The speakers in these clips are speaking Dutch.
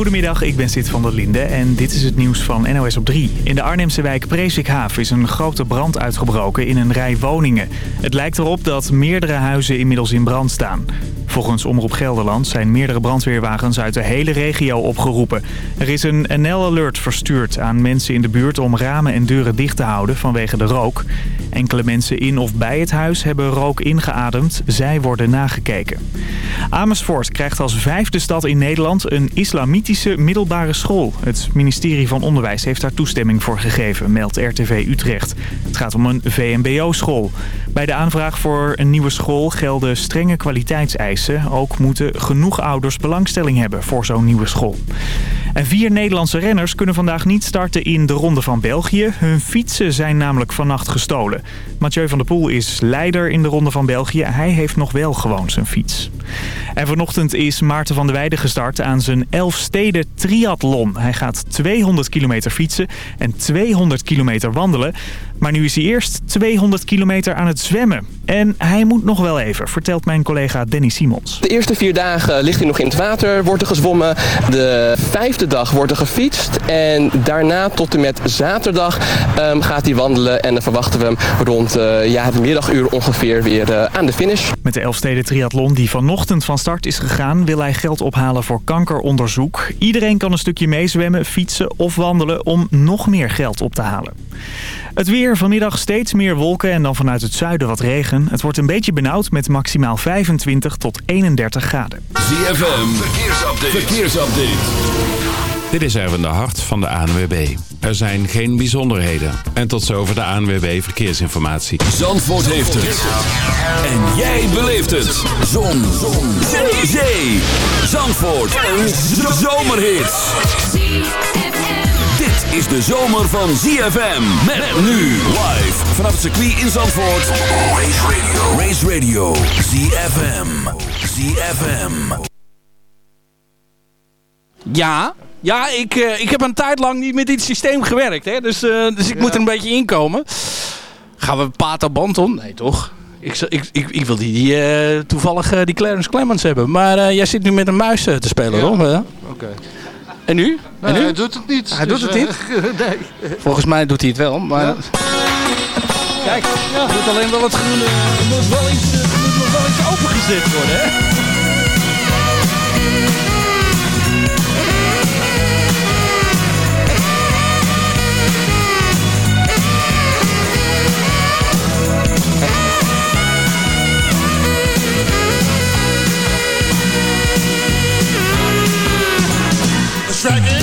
Goedemiddag, ik ben Sid van der Linde en dit is het nieuws van NOS op 3. In de Arnhemse wijk Presikhaaf is een grote brand uitgebroken in een rij woningen. Het lijkt erop dat meerdere huizen inmiddels in brand staan. Volgens Omroep Gelderland zijn meerdere brandweerwagens uit de hele regio opgeroepen. Er is een NL-alert verstuurd aan mensen in de buurt om ramen en deuren dicht te houden vanwege de rook. Enkele mensen in of bij het huis hebben rook ingeademd. Zij worden nagekeken. Amersfoort krijgt als vijfde stad in Nederland een islamitische middelbare school. Het ministerie van Onderwijs heeft daar toestemming voor gegeven, meldt RTV Utrecht. Het gaat om een VMBO-school. Bij de aanvraag voor een nieuwe school gelden strenge kwaliteitseisen. Ook moeten genoeg ouders belangstelling hebben voor zo'n nieuwe school. En vier Nederlandse renners kunnen vandaag niet starten in de Ronde van België. Hun fietsen zijn namelijk vannacht gestolen. Mathieu van der Poel is leider in de Ronde van België. Hij heeft nog wel gewoon zijn fiets. En vanochtend is Maarten van der Weijden gestart aan zijn Elfsteden triathlon. Hij gaat 200 kilometer fietsen en 200 kilometer wandelen. Maar nu is hij eerst 200 kilometer aan het zwemmen. En hij moet nog wel even, vertelt mijn collega Danny Simons. De eerste vier dagen ligt hij nog in het water, wordt er gezwommen. De vijfde dag wordt er gefietst. En daarna tot en met zaterdag um, gaat hij wandelen. En dan verwachten we hem rond uh, ja, het middaguur ongeveer weer uh, aan de finish. Met de Elfsteden triathlon die vanochtend van start is gegaan... wil hij geld ophalen voor kankeronderzoek. Iedereen kan een stukje meezwemmen, fietsen of wandelen om nog meer geld op te halen. Het weer vanmiddag steeds meer wolken en dan vanuit het zuiden wat regen. Het wordt een beetje benauwd met maximaal 25 tot 31 graden. ZFM, verkeersupdate. verkeersupdate. Dit is even de hart van de ANWB. Er zijn geen bijzonderheden. En tot zover de ANWB Verkeersinformatie. Zandvoort heeft het. En jij beleeft het. Zon. Zon. Zee. Zandvoort. Een zomerhit. Dit is de zomer van ZFM. Met nu live vanaf het circuit in Zandvoort. Race Radio. Race Radio. ZFM. ZFM. Ja, ja ik, uh, ik heb een tijd lang niet met dit systeem gewerkt. Hè? Dus, uh, dus ik ja. moet er een beetje inkomen. Gaan we Pato Banton? Nee, toch? Ik, ik, ik, ik wil die, die uh, toevallig die Clarence Clemens hebben. Maar jij zit nu met een muis te spelen, ja. Oké. Okay. En nu? Nee, en nu? hij doet het niet. Hij dus, doet het niet? nee. Volgens mij doet hij het wel, maar... Ja. Kijk, ja. moet alleen wel het groene... Er moet wel iets, er moet wel iets opengezet worden, hè? dragon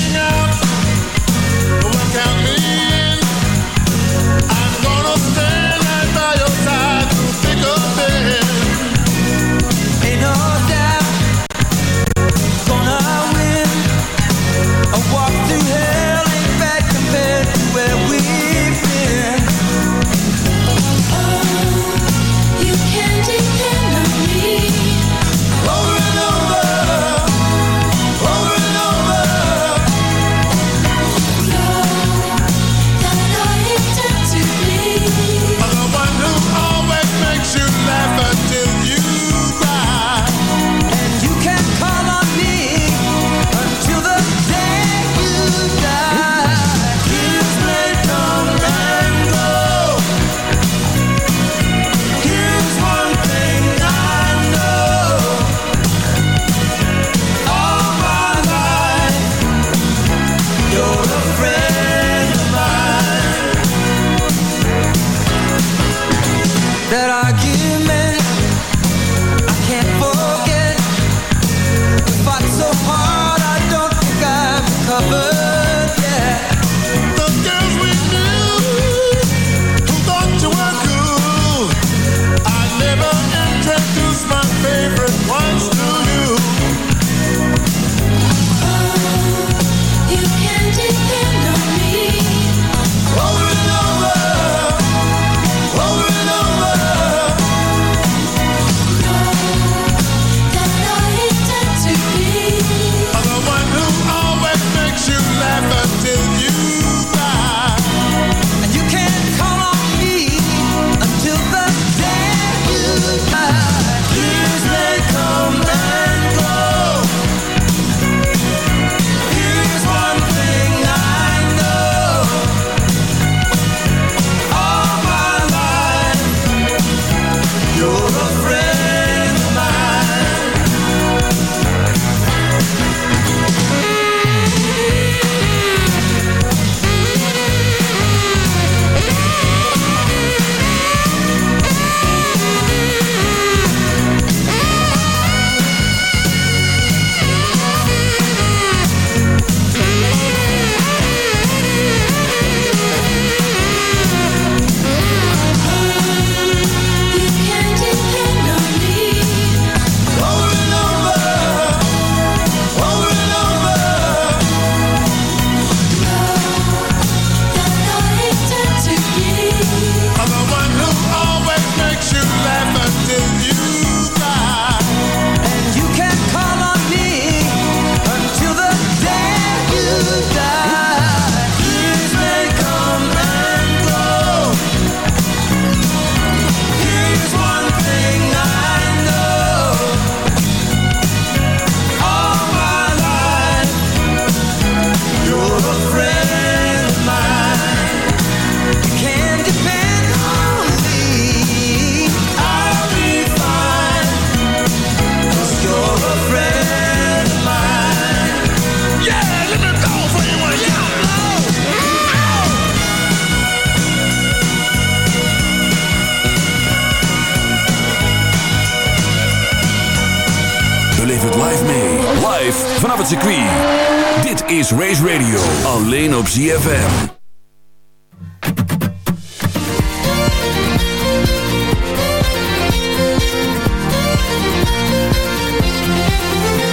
Race Radio, alleen op ZFM.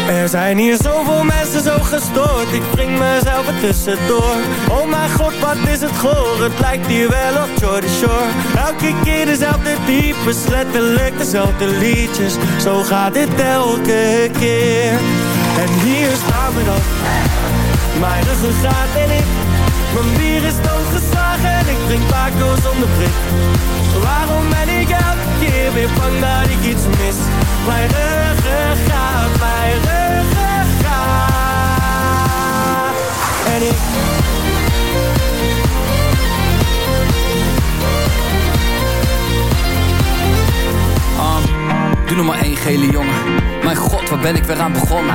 Er zijn hier zoveel mensen zo gestoord. Ik breng mezelf er tussendoor. Oh mijn god, wat is het goor? Het lijkt hier wel op Jordy Shore. Elke keer dezelfde types Letterlijk dezelfde liedjes. Zo gaat dit elke keer. En hier staan we dan Mijn ruggengraat en ik. Mijn bier is doodgeslagen En ik drink Paco zonder prik. Waarom ben ik elke keer weer bang dat ik iets mis? Mijn ruggengraat, mijn ruggengraat En ik Doe nog maar één gele jongen. Mijn god, waar ben ik weer aan begonnen?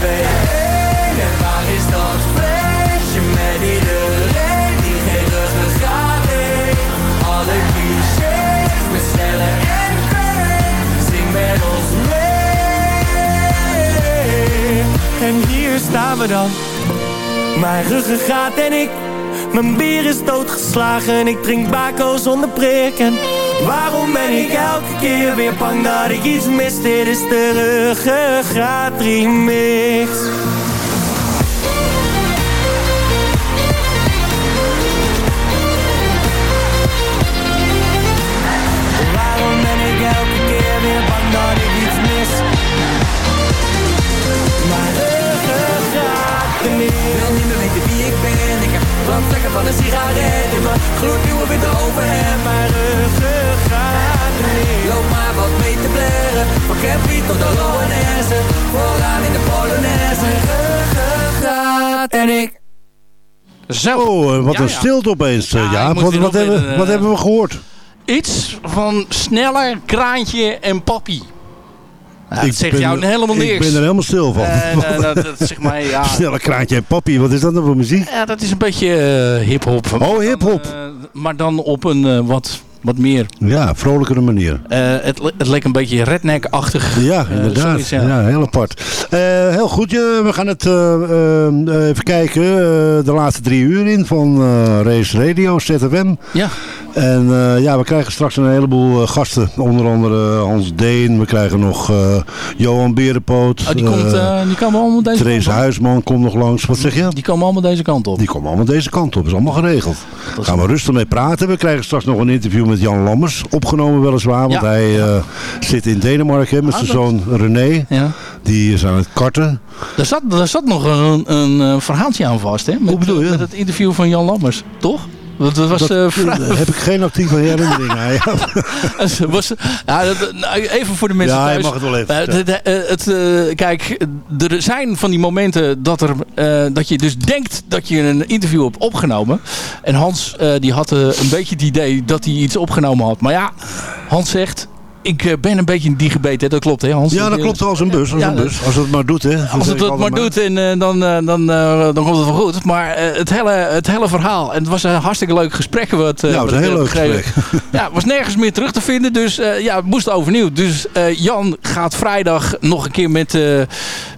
En waar is dat feestje met iedereen die geen ruggengraat heeft? Alle clichés met en vreemd. Zing met ons mee. En hier staan we dan. Mijn ruggengraat en ik. Mijn bier is doodgeslagen. Ik drink bako zonder prik. En waarom ben ik elke keer weer bang dat ik iets mis? Dit is de ruggengraat remix. Waarom ben ik elke keer weer bang dat ik iets mis? Mijn ruggengraat Ik wil niet meer weten wie ik ben. Ik heb brandvlekken van een sigaret in mijn gloednieuwe. Loop maar wat mee te blaren. Van Campy tot de Loanesse. Vooraan in de Polonaise. En ik. Zo. Oh, eh, wat Ja, een ja. stilte opeens. eh, Ja, ja, wat, wat, hebben, een, eh, wat hebben we gehoord? Iets van sneller, kraantje en papi. Nou, Ik dat zegt ben- jou helemaal niks. Ik ben er helemaal stil van. En, eh, dat, dat zegt mij, ja, Snelle kraantje en papi, wat is dat nou voor muziek? ja, dat is een beetje eh, hip-hop. Oh, hip-hop. Maar dan op een wat, wat meer. Ja, vrolijkere manier. eh, het, het leek een beetje redneck-achtig. Ja, eh, inderdaad. zoiets, ja. heel apart. Eh, heel goed, we gaan het even kijken. de laatste drie uur in van Race Radio, ZFM. Ja. En ja, we krijgen straks een heleboel gasten. Onder andere Hans Deen. We krijgen nog Johan Berenpoot. Oh, die, komt, die komen allemaal deze Therese kant op. Huisman komt nog langs. Wat zeg je? Die komen allemaal deze kant op. Die komen allemaal deze kant op. is allemaal geregeld. is Gaan we rustig mee praten. We krijgen straks nog een interview met Jan Lammers. Opgenomen weliswaar. Want Ja. hij eh, zit in Denemarken met Ah, zijn zoon René. Ja. Die is aan het karten. Daar zat, daar zat nog een, een verhaaltje aan vast, hè? Met, Hoe bedoel je? Met het interview van Jan Lammers, toch? Dat, dat was Dat, eh, heb ik geen actieve herinnering aan. Ja, Het was, ja, dat- nou, even voor de mensen Ja, je thuis. mag het wel even Eh, eh, het, eh, kijk, er zijn van die momenten dat, er, dat je dus denkt dat je een interview hebt opgenomen. En Hans die had een beetje het idee dat hij iets opgenomen had. Maar ja, Hans zegt, ik eh, ben een beetje een digebeet. Hè? Dat klopt hè Hans? ja, dat klopt als een bus. Als, Ja, een bus. als het maar doet. Hè. als het dat maar doet, en, eh, dan, eh, dan, eh, dan komt het wel goed. Maar eh, het, hele, het hele verhaal. En het was een hartstikke leuk gesprek. Wat, eh, Ja, het was een heel leuk gesprek. Ja, het was nergens meer terug te vinden. Dus eh, ja, het moest overnieuw. Dus eh, Jan gaat vrijdag nog een keer met, eh,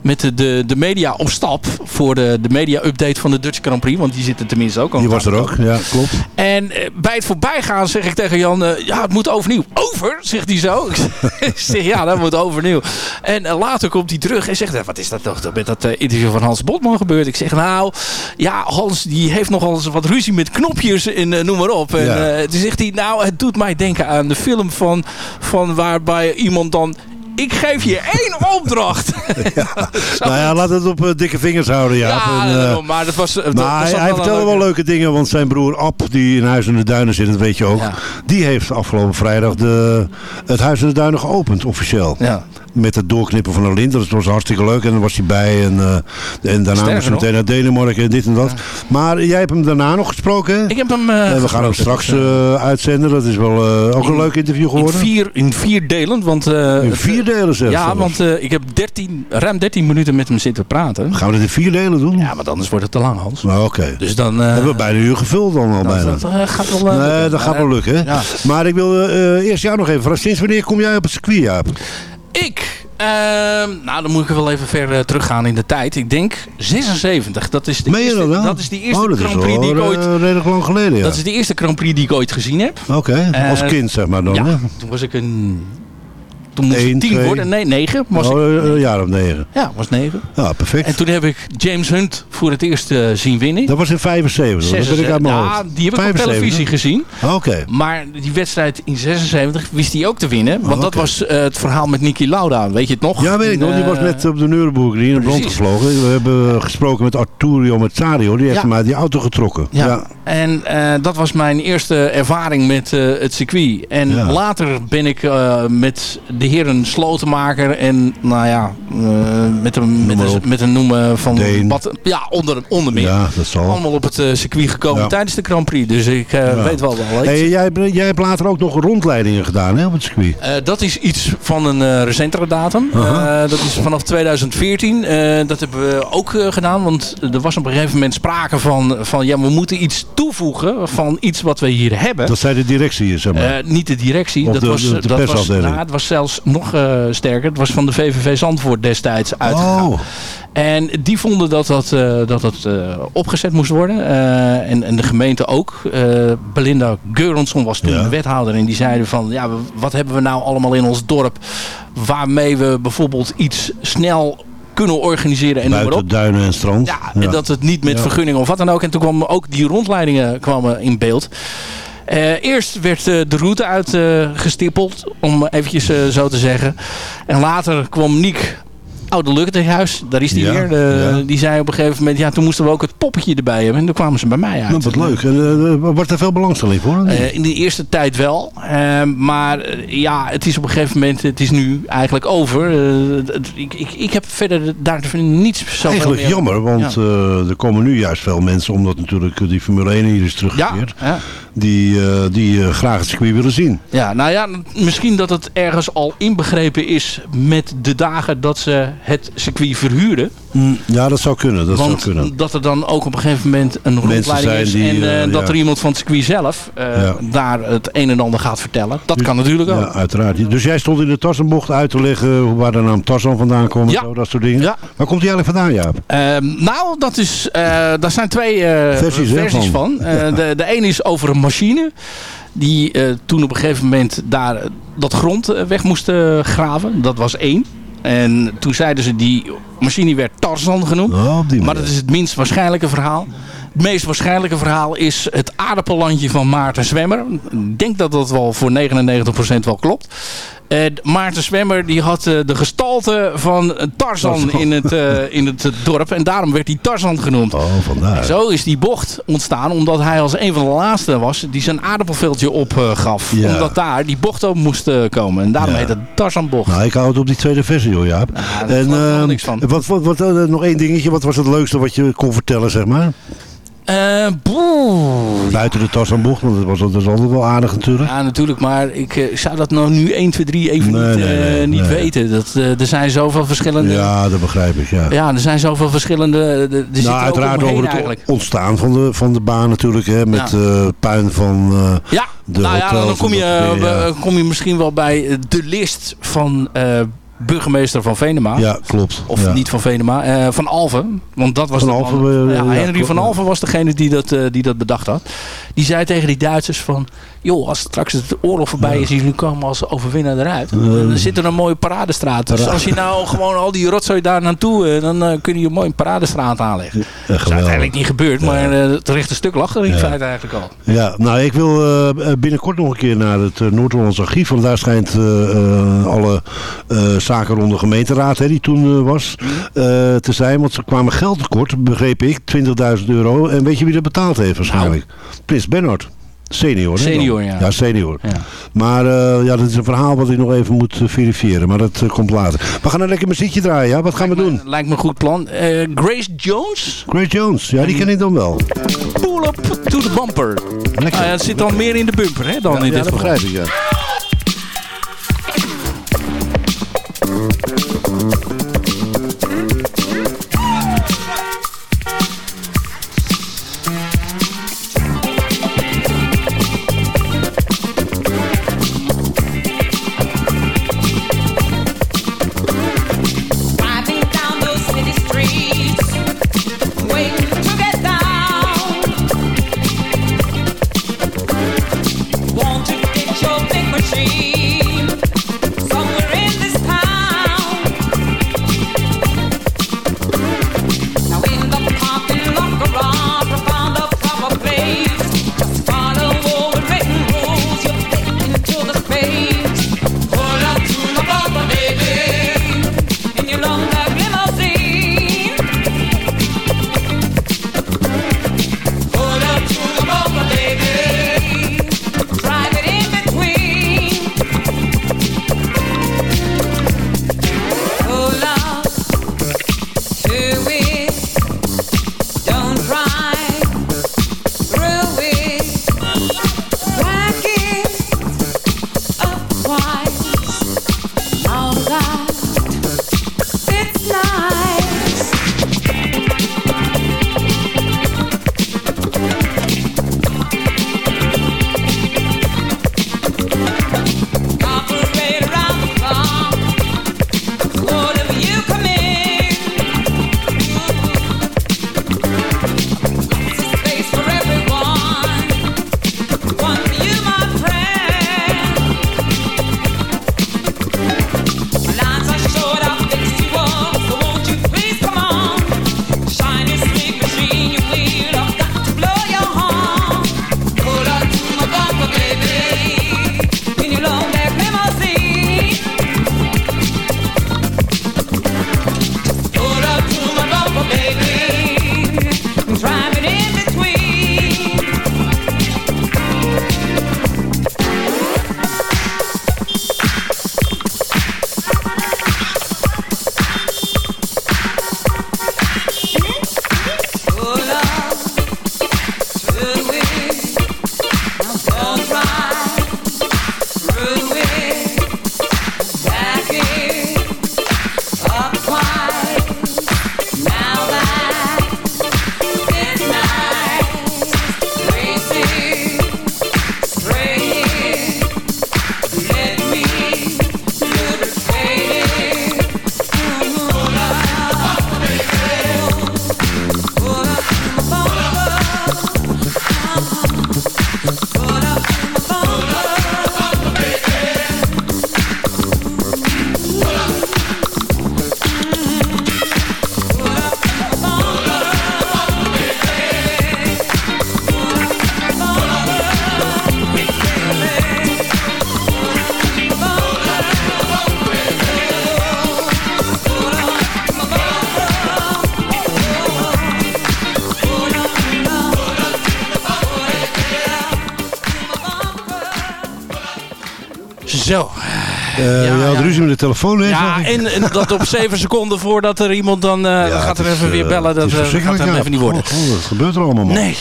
met de, de, de media op stap. Voor de, de media-update van de Dutch Grand Prix. Want die zitten tenminste ook al. Die was er ook. Ja, klopt. En eh, bij het voorbijgaan zeg ik tegen Jan, eh, ja, het moet overnieuw. Over, zegt hij zo. ik zeg, ja, dat moet overnieuw. En eh, later komt hij terug en zegt, wat is dat toch met dat eh, interview van Hans Botman gebeurd? Ik zeg, nou, ja, Hans die heeft nogal eens wat ruzie met knopjes en eh, noem maar op. En Ja. toen zegt hij, nou, het doet mij denken aan de film van, van waarbij iemand dan ik geef je één opdracht. Nou ja, laat het op eh, dikke vingers houden, ja. ja, En, eh, maar dat was... dat maar was hij, vertelde wel leuke- leuke dingen, want zijn broer Ab, die in Huis in de Duinen zit, dat weet je ook. Ja. Die heeft afgelopen vrijdag de, het Huis in de Duinen geopend, officieel. Ja. Met het doorknippen van een lint. Dat was hartstikke leuk. En daar was hij bij. En, eh, en daarna moest hij meteen naar Denemarken en dit en dat. Maar jij hebt hem daarna nog gesproken, hè? Ik heb hem... eh, En we gaan hem straks eh, uitzenden. Dat is wel ook een leuk interview in geworden. vier, in vier delen, want... In vier delen zelfs. Ja, zelfs. want ik heb 13, ruim 13 minuten met hem zitten praten. Gaan we dit in vier delen doen? Ja, want anders wordt het te lang, Hans. Nou, oké. Dus dan... hebben we bijna een uur gevuld dan al dat, bijna. dat, gaat wel... Nee, lukken. dat gaat Maar, wel lukken. Ja. Maar ik wil eerst jou nog even vragen. Sinds wanneer kom jij op het circuit, Jaap? Ik, ehm, nou dan moet ik wel even ver eh, teruggaan in de tijd. Ik denk 76. Dat is de eerste, dat nou? dat is de eerste oh, Grand Prix die ik ooit. eh, redelijk lang geleden, ja. Dat is de eerste Grand Prix die ik ooit gezien heb. Oké, als Eh, kind zeg maar dan. ja, toen was ik een. Toen moest Eén, ik tien twee. worden. Nee, negen. Was oh, ik, eh, een jaar of negen. ja, was negen. Ja, perfect. En toen heb ik James Hunt voor het eerst eh, zien winnen. dat was in 75, dat ben ik uit mijn ja, hoofd. die heb ik op 75? televisie gezien. Oké. Maar die wedstrijd in 76 wist hij ook te winnen. Want Oh, dat was eh, het verhaal met Niki Lauda. Weet je het nog? Ja, weet ik nog. Die was Eh, net op de Nürburgring in de brand precies. gevlogen. We hebben gesproken met Arturio Mazzario. Die heeft Ja. hem uit die auto getrokken. Ja, en eh, dat was mijn eerste ervaring met eh, het circuit. En later ben ik eh, met de heren Slotenmaker en nou ja, eh, met, een, met, een, met een noemen van Deen. wat, ja, onder, onder meer. Ja, dat zal. Allemaal op het eh, circuit gekomen Ja. tijdens de Grand Prix. Dus ik eh, Ja. weet wel wel. Hey, jij, hebt- jij hebt later ook nog rondleidingen gedaan hè, op het circuit. Dat is iets van een recentere datum. Dat is vanaf 2014. Eh, dat hebben we ook gedaan. Want er was op een gegeven moment sprake van, van... ja, we moeten iets toevoegen van iets wat we hier hebben. Dat zei de directie, zeg maar. Niet de directie. Of dat de- was, de- de dat was, nou, het was zelfs nog eh, sterker. Het was van de VVV Zandvoort destijds uitgegaan. oh, En die vonden dat dat, eh, dat, dat eh, opgezet moest worden. En, en de gemeente ook. Belinda Geuronsson was toen Ja. de wethouder. En die zeiden van, ja, wat hebben we nou allemaal in ons dorp... waarmee we bijvoorbeeld iets snel kunnen organiseren en buiten duinen en strand. Ja, en dat het niet met Ja. vergunningen of wat dan ook. En toen kwamen ook die rondleidingen kwamen in beeld. Eh, eerst werd eh, de route uitgestippeld, om eventjes eh, zo te zeggen. En later kwam Niek Oude Lukketehuis, daar is die Ja, weer. De- ja. Die zei op een gegeven moment, ja, toen moesten we ook het poppetje erbij hebben. En toen kwamen ze bij mij uit. Nou, wat leuk. En, eh, wordt er veel belangstelling voor? Eh, in de eerste tijd wel. Maar ja, het is op een gegeven moment, het is nu eigenlijk over. Het- ik, ik, ik heb verder daar niets zo Eigenlijk meer- jammer, want er komen nu juist veel mensen, omdat natuurlijk die Formule 1 hier is teruggekeerd, ja. die, die graag het circuit willen zien. Ja, nou ja, misschien dat het ergens al inbegrepen is met de dagen dat ze het circuit verhuurden. Ja, dat zou kunnen. Dat zou kunnen. dat er dan ook op een gegeven moment een rondleiding is. die, en eh, eh, dat ja. er iemand van het circuit zelf eh, Ja. daar het een en ander gaat vertellen. Dat kan natuurlijk ook. Ja, uiteraard. Dus jij stond in de Tarzanbocht uit te leggen waar de naam Tarzan vandaan en Ja. zo, dat soort dingen. Ja. Waar komt die eigenlijk vandaan, Jaap? Ehm, nou, dat is, daar zijn twee Versies, versies, hè, van. van. De, de ene is over een machine. Die toen op een gegeven moment daar dat grond weg moest graven. Dat was één. En toen zeiden ze die machine werd Tarzan genoemd. Oh, Maar dat is het minst waarschijnlijke verhaal. Het meest waarschijnlijke verhaal is het aardappellandje van Maarten Zwemmer. Ik denk dat dat wel voor 99% wel klopt. Eh, Maarten Zwemmer die had eh, de gestalte van een Tarzan in het, eh, in het dorp. En daarom werd hij Tarzan genoemd. Oh, vandaar. Zo is die bocht ontstaan omdat hij als een van de laatste was die zijn aardappelveldje opgaf. Ja. Omdat daar die bocht op moest komen. En daarom Ja. heet het Tarzanbocht. Nou, ik hou het op die tweede versie, hoor, Jaap. Ja, en geloof ik helemaal eh, niks van. Wat, wat, wat, nog één dingetje. Wat was het leukste wat je kon vertellen, zeg maar? Eh, boe. Buiten de Tarzanbocht, want dat, was, dat is altijd wel aardig natuurlijk. Ja, natuurlijk, maar ik eh, zou dat nou nu 1, 2, 3 even Nee, niet, nee, eh, nee, niet weten. Dat, er zijn zoveel verschillende... Ja. Ja, dat begrijp ik, ja. er zijn zoveel verschillende... Er, nou, er uiteraard over het eigenlijk. ontstaan van de, van de baan natuurlijk, hè, met Ja. puin van... Ja, de nou ja, dan kom je, ja. kom je misschien wel bij de list van burgemeester van Venema. ja, klopt. Of ja. niet van Venema, eh, van Alven. Want dat was Van man- Alphen, eh, ja, ja, Henry klopt, van ja. Alven was degene die dat, eh, die dat bedacht had. Die zei tegen die Duitsers van... joh, als straks de oorlog voorbij is jullie komen als overwinnaar eruit... dan zit er een mooie paradestraat. Dus als je nou gewoon al die rotzooi daar naartoe... eh, dan eh, kun je een mooie paradestraat aanleggen. Dat is uiteindelijk niet gebeurd, maar eh, het rechte stuk lag er in feite eigenlijk al. Ja, nou ik wil binnenkort nog een keer naar het uh, Noord-Hollands archief. Want daar schijnt alle zaken rond de gemeenteraad hè, die toen was eh, te zijn. Want ze kwamen geld tekort, begreep ik, 20.000 euro. En weet je wie dat betaald heeft waarschijnlijk? Prins Bernhard. Senior? Senior, ja. Ja, senior. Ja. Maar eh, ja, dat is een verhaal wat ik nog even moet eh, verifiëren. Maar dat eh, komt later. We gaan een lekker muziekje draaien, ja? Wat gaan we doen? Lijkt me een goed plan. Grace Jones, Grace Jones, ja, die ken ik dan wel. pull up to the bumper. Lekker. Ah, ja, het zit dan meer in de bumper hè, dan Ja, in ja, dit dat begrijp ik, ja. Telefoon? Ja, en, en dat op 7 seconden voordat er iemand dan, eh, gaat er is, even weer eh, bellen. Dat eh, gaat hem ja. even niet worden. Oh, oh, wat gebeurt er allemaal, man? Nee.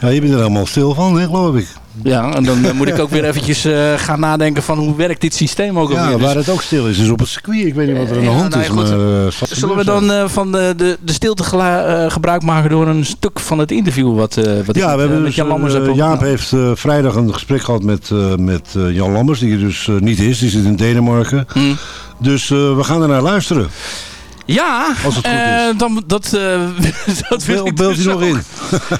Ja, je bent er helemaal stil van, hè, geloof ik. Ja, en dan eh, moet ik ook weer eventjes eh, gaan nadenken van hoe werkt dit systeem ook Ja, alweer. Dus- waar het ook stil is, is op het circuit. Ik weet niet wat er aan de Ja, hand nou is, ja, maar... eh, Zullen we dan van de, de, de stilte gebruik maken door een stuk van het interview wat, wat Ja, we hebben met dus, Jan Lammers eh, heb Jaap heeft vrijdag een gesprek gehad met, met Jan Lammers, die er dus niet is. Die zit in Denemarken. Hmm. Dus we gaan er naar luisteren. Ja, Als het goed eh, is. dan, dat, eh dat wil ik dus nog in?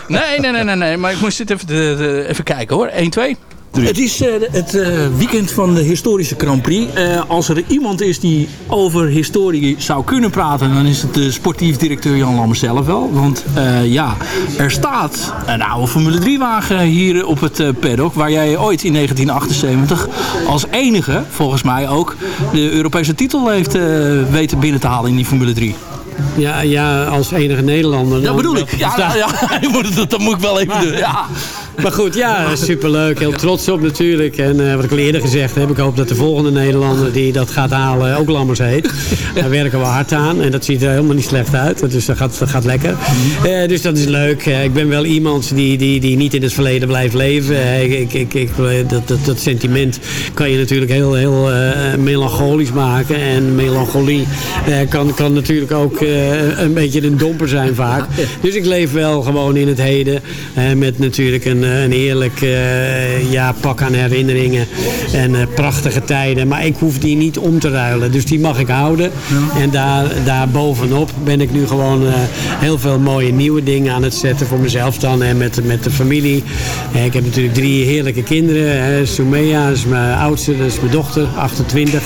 Nee, nee, nee, nee, nee, maar ik moest dit even, de, de- even kijken hoor. 1, 2. Het is eh, het eh, weekend van de historische Grand Prix. Eh, als er iemand is die over historie zou kunnen praten, dan is het de sportief directeur Jan Lammers zelf wel. Want eh, ja, er staat een oude Formule 3 wagen hier op het paddock, waar jij ooit in 1978 als enige, volgens mij ook, de Europese titel heeft eh, weten binnen te halen in die Formule 3. Ja, ja, als enige Nederlander. Dat dan- bedoel ik. Ja, ja, ja, dat, dat moet ik wel even doen. Ja. Maar goed, ja, superleuk. Heel trots op natuurlijk. En eh, wat ik al eerder gezegd heb, ik hoop dat de volgende Nederlander die dat gaat halen ook Lammers heet. Daar werken we hard aan. En dat ziet er helemaal niet slecht uit. Dus dat gaat, dat gaat lekker. Eh, dus dat is leuk. Eh, ik ben wel iemand die, die, die niet in het verleden blijft leven. Ik, ik, ik, dat, dat, dat sentiment kan je natuurlijk heel, heel melancholisch maken. En melancholie kan, kan natuurlijk ook een beetje een domper zijn vaak. Dus ik leef wel gewoon in het heden. met natuurlijk een, een heerlijk eh, ja, pak aan herinneringen. En eh, prachtige tijden. Maar ik hoef die niet om te ruilen. Dus die mag ik houden. En daar, daar bovenop ben ik nu gewoon eh, heel veel mooie nieuwe dingen aan het zetten. Voor mezelf dan en met, met de familie. Eh, ik heb natuurlijk drie heerlijke kinderen. Soumea is mijn oudste, dat is mijn dochter, 28.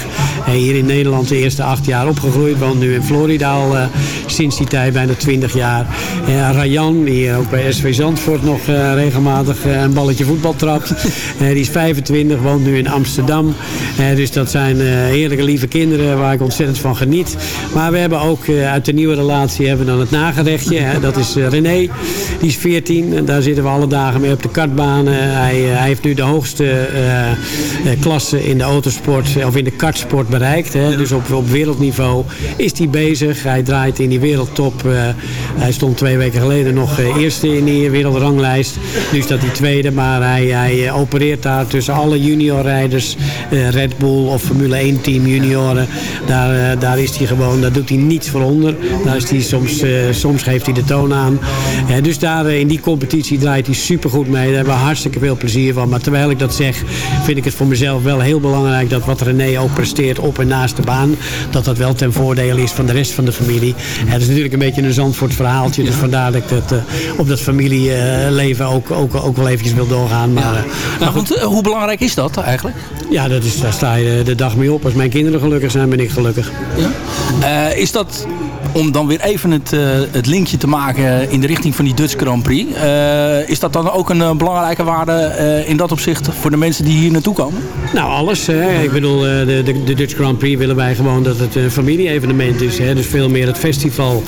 Eh, hier in Nederland de eerste acht jaar opgegroeid. Woont nu in Florida al eh, sinds die tijd bijna 20 jaar. Eh, Rayan, die ook bij SV Zandvoort nog eh, regelmatig eh, een balletje voetbal trapt. Eh, die is 25, woont nu in Amsterdam. Eh, dus dat zijn heerlijke lieve kinderen waar ik ontzettend van geniet. Maar we hebben ook uit de nieuwe relatie hebben dan het nagerechtje. Dat is René, die is 14. En daar zitten we alle dagen mee op de kartbaan. Eh, hij, hij heeft nu de hoogste klasse in de autosport of in de kartsport bereikt. Dus op, wereldniveau is hij bezig. Hij draait in die wereldtop. hij stond twee weken geleden nog eerste in die wereldranglijst. Nu hij tweede, maar hij, hij eh, opereert daar tussen alle juniorrijders. eh, Red Bull of Formule 1 team junioren. Daar, eh, daar is hij gewoon, daar doet hij niets voor onder. Daar is hij soms, soms geeft hij de toon aan. Dus daar in die competitie draait hij supergoed mee. Daar hebben we hartstikke veel plezier van. Maar terwijl ik dat zeg, vind ik het voor mezelf wel heel belangrijk dat wat René ook presteert op en naast de baan, dat dat wel ten voordele is van de rest van de familie. Het is natuurlijk een beetje een Zandvoort verhaaltje. Dus vandaar dat ik dat, op dat familieleven ook, ook, ook wel eventjes wil doorgaan. Maar, eh, Nou, want, eh, hoe belangrijk is dat eigenlijk? ja, dat is, daar sta je de dag mee op. Als mijn kinderen gelukkig zijn, ben ik gelukkig. Eh, is dat, om dan weer even het, eh, het linkje te maken in de richting van die Dutch Grand Prix. eh, is dat dan ook een eh, belangrijke waarde in dat opzicht voor de mensen die hier naartoe komen? Nou, alles. Hè. Ik bedoel, de, de, de Dutch Grand Prix willen wij gewoon dat het een familie-evenement is. Hè. Dus veel meer het festival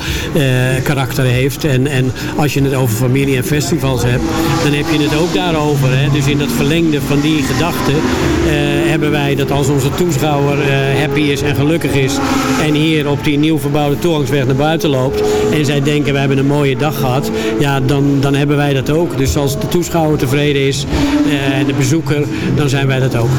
karakter heeft. En, en als je het over familie en festivals hebt, dan heb je het ook daarover. Hè. Dus in dat verlengde van die gedachte hebben wij dat als onze toeschouwer happy is en gelukkig is. En hier op die nieuw verbouwde toegangsweg naar buiten loopt. En zij denken, we hebben een mooie dag gehad. Ja, dan, dan hebben wij dat ook. Dus als de toeschouwer tevreden is eh, en de bezoeker, dan zijn wij dat ook.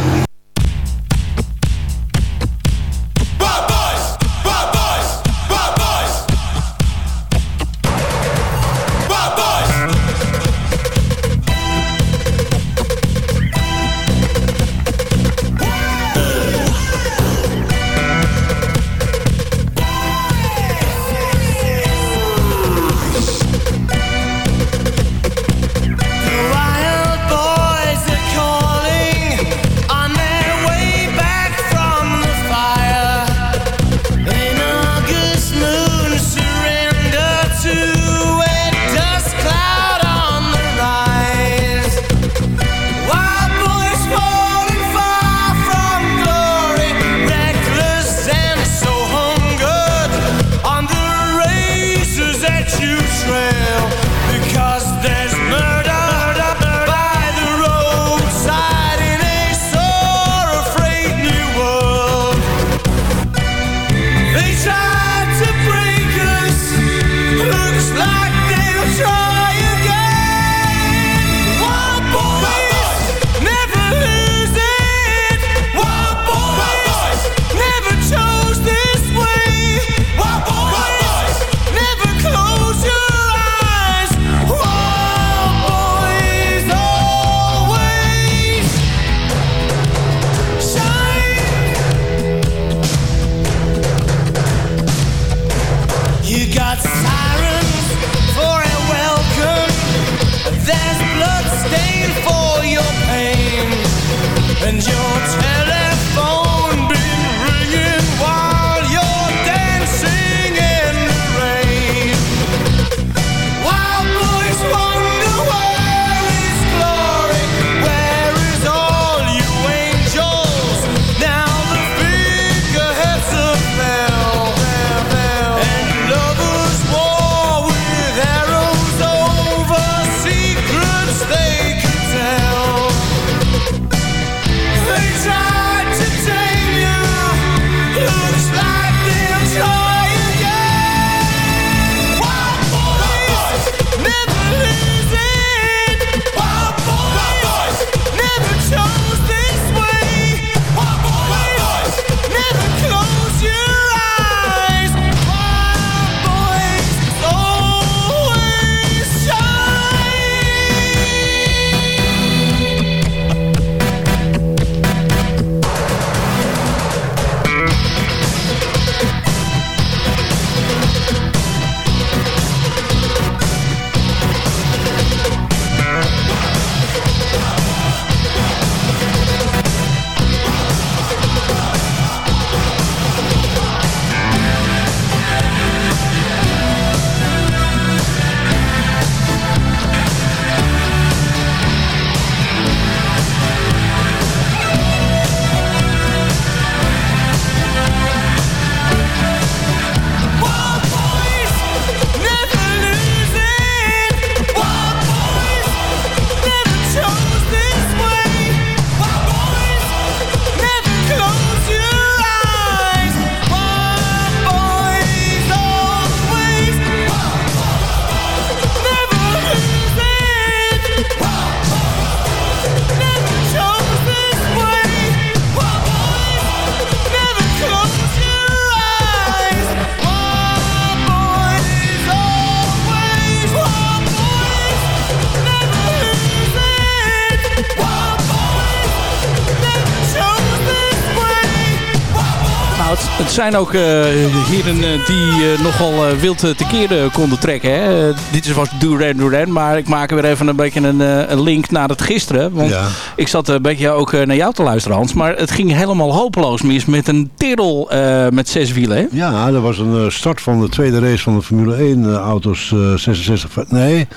Zijn ook eh, heren eh, die eh, nogal wild eh, tekeer konden trekken. Hè? Dit is was Duran Duran, maar ik maak weer even een beetje een, een link naar het gisteren. Want Ja. ik zat een beetje ook naar jou te luisteren, Hans. Maar het ging helemaal hopeloos mis met een Tirol eh, met zes wielen. Hè? Ja, dat was een start van de tweede race van de Formule 1 eh, auto's eh, 66, nee,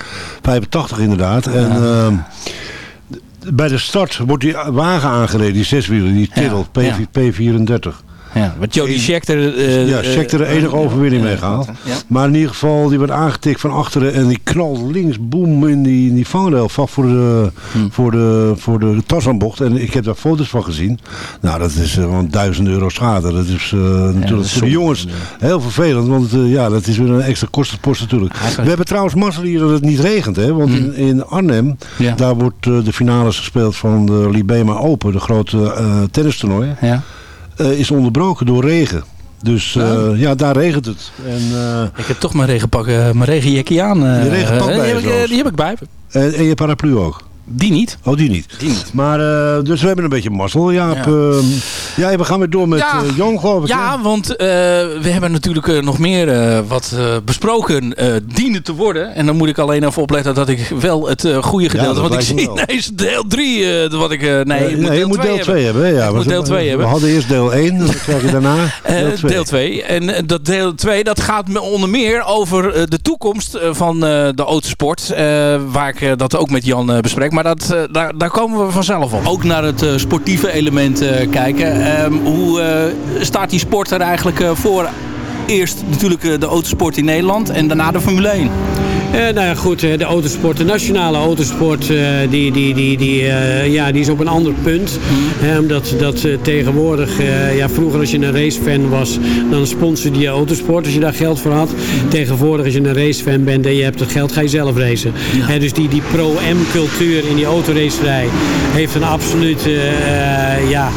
85 inderdaad. En ehm, bij de start wordt die wagen aangereden, die zeswielen, die P, ja. P34. Ja, wat Jody Scheckter... eh, ja, Scheckter de eh, enige eh, overwinning eh, meegehaald. Ja. Maar in ieder geval, die werd aangetikt van achteren en die knalde links, boem, in die, in die vangrail vast voor de, Hm. voor de, voor de Tarzanbocht. En ik heb daar foto's van gezien. Nou, dat is gewoon duizend euro schade. Dat is eh, natuurlijk dat is voor de jongens heel vervelend, want eh, ja, dat is weer een extra kostenpost natuurlijk. We hebben trouwens mazzel hier dat het niet regent, hè? want in, in Arnhem. Ja. daar wordt eh, de finales gespeeld van de Libema Open, de grote eh tennistoernooi, Ja. Eh, is onderbroken door regen. Dus eh, Oh. ja, daar regent het. En, eh, Ik heb toch mijn regenpak, eh, mijn regenjekkie aan. eh, Je regenpak eh, bij die, heb ik, eh, die heb ik bij me. en, en je paraplu ook. Die niet. Oh, die niet. Die niet. Maar, eh, dus we hebben een beetje mazzel, Jaap. Ja. Ja, ja we gaan weer door met Ja. eh, Jong, geloof ik. hè? Ja, want eh, we hebben natuurlijk nog meer wat besproken dienen te worden. En dan moet ik alleen even opletten dat ik wel het goede gedeelte... dat want ik zie ineens deel 3 wat ik... nee, Eh, ik moet nee, deel je moet 2 deel 2 hebben. Ja, Ik we- moet deel 2 we, hebben. We hadden eerst deel 1, dan krijg je daarna deel 2. deel 2. En dat deel 2 dat gaat me onder meer over de toekomst van de autosport. waar ik dat ook met Jan bespreek. Maar dat, eh, daar, daar komen we vanzelf op. Ook naar het eh, sportieve element eh, kijken. Ehm, hoe staat die sport er eigenlijk voor? Eerst natuurlijk de autosport in Nederland en daarna de Formule 1. Eh, nou ja, goed, eh, de autosport, de nationale autosport, eh, die, die, die, die, ja, die is op een ander punt. Eh, omdat dat tegenwoordig, ja, vroeger als je een racefan was, dan sponsorde je autosport als je daar geld voor had. Tegenwoordig als je een racefan bent en je hebt het geld, ga je zelf racen. Dus die, die pro-M-cultuur in die autoracerij heeft een absoluut eh, ja,